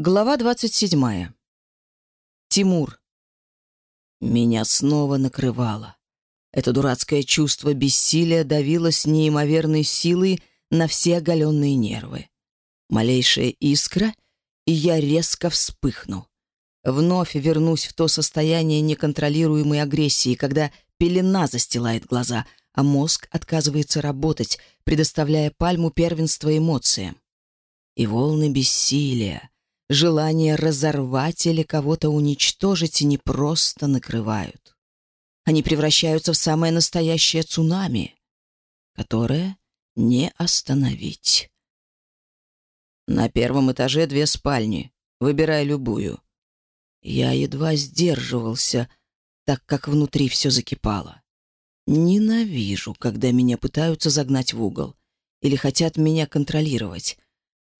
Глава 27. Тимур. Меня снова накрывало. Это дурацкое чувство бессилия давило с неимоверной силой на все оголенные нервы. Малейшая искра, и я резко вспыхну. Вновь вернусь в то состояние неконтролируемой агрессии, когда пелена застилает глаза, а мозг отказывается работать, предоставляя пальму первенства эмоциям. И волны бессилия, желание разорвать или кого-то уничтожить и не просто накрывают. Они превращаются в самое настоящее цунами, которое не остановить. На первом этаже две спальни. Выбирай любую. Я едва сдерживался, так как внутри все закипало. Ненавижу, когда меня пытаются загнать в угол или хотят меня контролировать.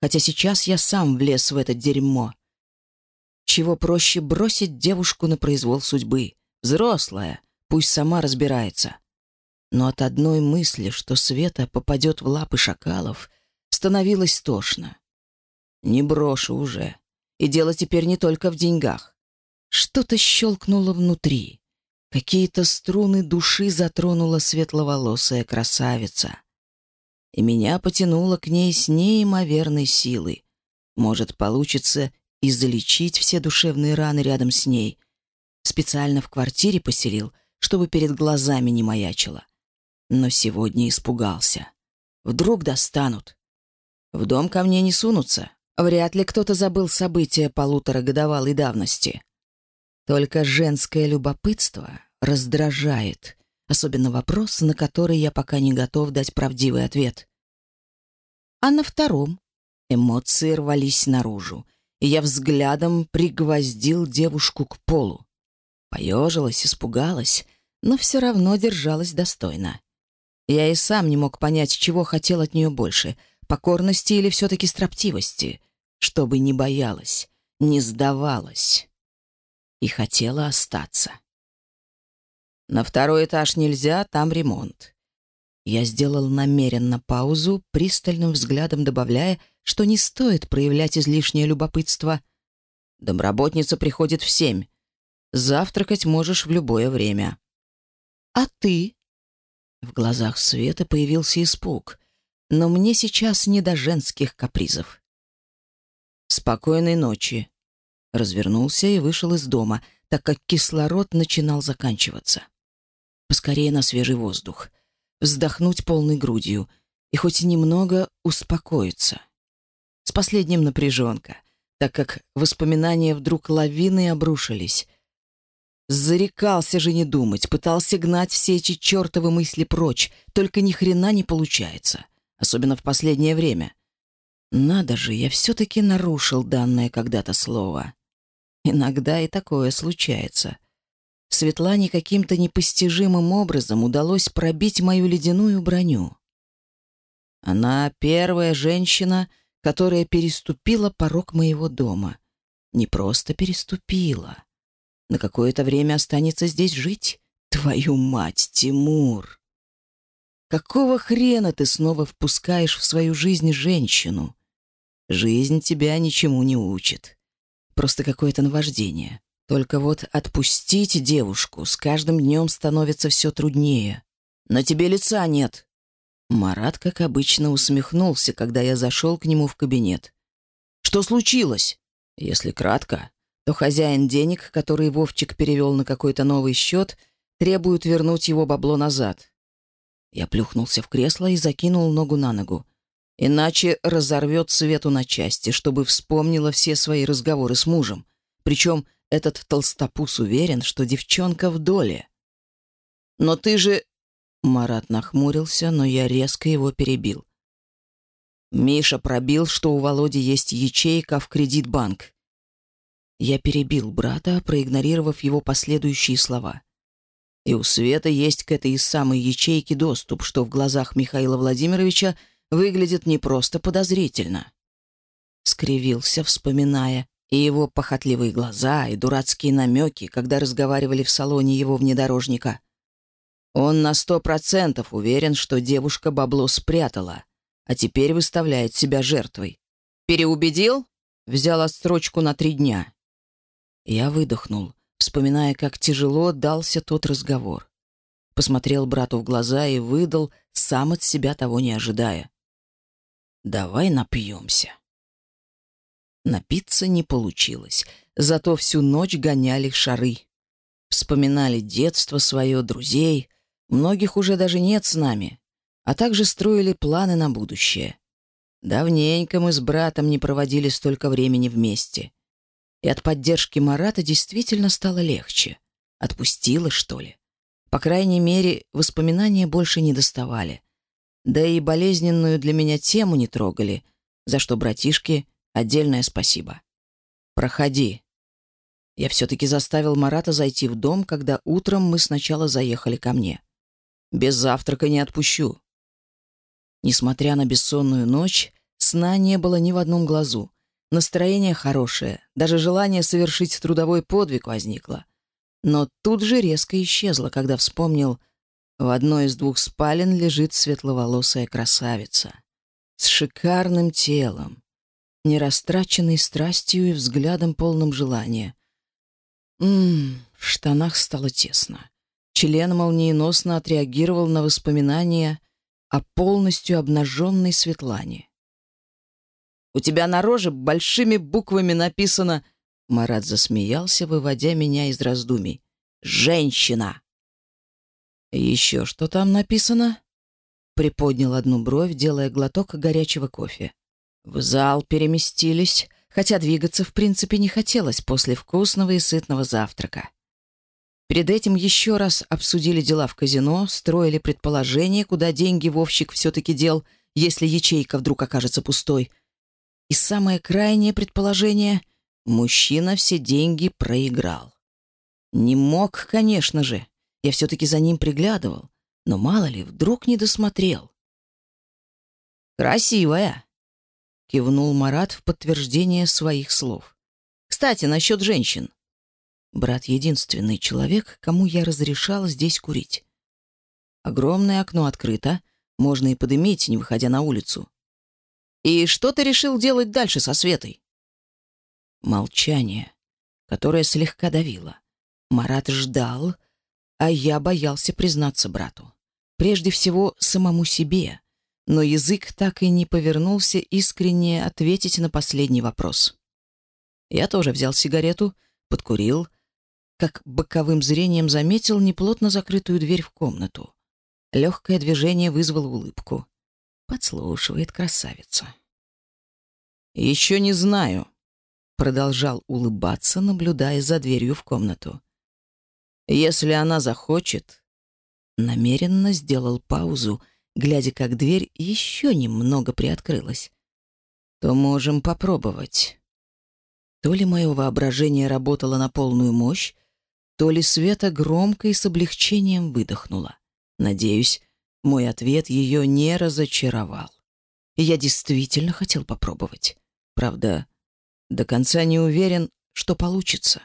хотя сейчас я сам влез в это дерьмо. Чего проще бросить девушку на произвол судьбы. Взрослая, пусть сама разбирается. Но от одной мысли, что Света попадет в лапы шакалов, становилось тошно. Не брошу уже. И дело теперь не только в деньгах. Что-то щелкнуло внутри. Какие-то струны души затронула светловолосая красавица и меня потянуло к ней с неимоверной силой. Может, получится и залечить все душевные раны рядом с ней. Специально в квартире поселил, чтобы перед глазами не маячило. Но сегодня испугался. Вдруг достанут. В дом ко мне не сунутся. Вряд ли кто-то забыл события полуторагодовалой давности. Только женское любопытство раздражает — особенно вопрос, на который я пока не готов дать правдивый ответ. А на втором эмоции рвались наружу, и я взглядом пригвоздил девушку к полу. Поежилась, испугалась, но все равно держалась достойно. Я и сам не мог понять, чего хотел от нее больше — покорности или все-таки строптивости, чтобы не боялась, не сдавалась и хотела остаться. На второй этаж нельзя, там ремонт. Я сделал намеренно паузу, пристальным взглядом добавляя, что не стоит проявлять излишнее любопытство. Домработница приходит в семь. Завтракать можешь в любое время. А ты? В глазах Света появился испуг, но мне сейчас не до женских капризов. Спокойной ночи. Развернулся и вышел из дома, так как кислород начинал заканчиваться поскорее на свежий воздух, вздохнуть полной грудью и хоть немного успокоиться. С последним напряженка, так как воспоминания вдруг лавины обрушились. Зарекался же не думать, пытался гнать все эти чертовы мысли прочь, только ни хрена не получается, особенно в последнее время. Надо же, я все-таки нарушил данное когда-то слово. Иногда и такое случается. Светлане каким-то непостижимым образом удалось пробить мою ледяную броню. Она первая женщина, которая переступила порог моего дома. Не просто переступила. На какое-то время останется здесь жить. Твою мать, Тимур! Какого хрена ты снова впускаешь в свою жизнь женщину? Жизнь тебя ничему не учит. Просто какое-то наваждение. Только вот отпустить девушку с каждым днем становится все труднее. На тебе лица нет. Марат, как обычно, усмехнулся, когда я зашел к нему в кабинет. Что случилось? Если кратко, то хозяин денег, который Вовчик перевел на какой-то новый счет, требует вернуть его бабло назад. Я плюхнулся в кресло и закинул ногу на ногу. Иначе разорвет Свету на части, чтобы вспомнила все свои разговоры с мужем. Причем этот толстопуз уверен, что девчонка в доле. Но ты же... Марат нахмурился, но я резко его перебил. Миша пробил, что у Володи есть ячейка в кредитбанк. Я перебил брата, проигнорировав его последующие слова. И у Света есть к этой самой ячейке доступ, что в глазах Михаила Владимировича выглядит не просто подозрительно. Скривился, вспоминая. и его похотливые глаза, и дурацкие намеки, когда разговаривали в салоне его внедорожника. Он на сто процентов уверен, что девушка бабло спрятала, а теперь выставляет себя жертвой. «Переубедил?» — взял отстрочку на три дня. Я выдохнул, вспоминая, как тяжело дался тот разговор. Посмотрел брату в глаза и выдал, сам от себя того не ожидая. «Давай напьемся». Напиться не получилось, зато всю ночь гоняли шары. Вспоминали детство свое, друзей. Многих уже даже нет с нами, а также строили планы на будущее. Давненько мы с братом не проводили столько времени вместе. И от поддержки Марата действительно стало легче. Отпустило, что ли? По крайней мере, воспоминания больше не доставали. Да и болезненную для меня тему не трогали, за что братишке отдельное спасибо. Проходи. Я все-таки заставил Марата зайти в дом, когда утром мы сначала заехали ко мне. Без завтрака не отпущу. Несмотря на бессонную ночь, сна не было ни в одном глазу. Настроение хорошее, даже желание совершить трудовой подвиг возникло. Но тут же резко исчезло, когда вспомнил, в одной из двух спален лежит светловолосая красавица с шикарным телом, не страстью и взглядом полным желания. Ммм, в штанах стало тесно. Член молниеносно отреагировал на воспоминания о полностью обнаженной Светлане. «У тебя на роже большими буквами написано...» Марат засмеялся, выводя меня из раздумий. «Женщина!» «Еще что там написано?» Приподнял одну бровь, делая глоток горячего кофе. В зал переместились, хотя двигаться в принципе не хотелось после вкусного и сытного завтрака. Перед этим еще раз обсудили дела в казино, строили предположение, куда деньги Вовщик все-таки дел, если ячейка вдруг окажется пустой. И самое крайнее предположение — мужчина все деньги проиграл. Не мог, конечно же. Я все-таки за ним приглядывал. Но мало ли, вдруг не досмотрел. «Красивая!» — кивнул Марат в подтверждение своих слов. «Кстати, насчет женщин. Брат — единственный человек, кому я разрешал здесь курить. Огромное окно открыто, можно и подымить, не выходя на улицу. «И что ты решил делать дальше со Светой?» Молчание, которое слегка давило. Марат ждал, а я боялся признаться брату. Прежде всего, самому себе. Но язык так и не повернулся искренне ответить на последний вопрос. Я тоже взял сигарету, подкурил — как боковым зрением заметил неплотно закрытую дверь в комнату. Легкое движение вызвало улыбку. Подслушивает красавица. «Еще не знаю», — продолжал улыбаться, наблюдая за дверью в комнату. «Если она захочет...» Намеренно сделал паузу, глядя, как дверь еще немного приоткрылась. «То можем попробовать». То ли мое воображение работало на полную мощь, то ли Света громко и с облегчением выдохнула. Надеюсь, мой ответ ее не разочаровал. И я действительно хотел попробовать. Правда, до конца не уверен, что получится.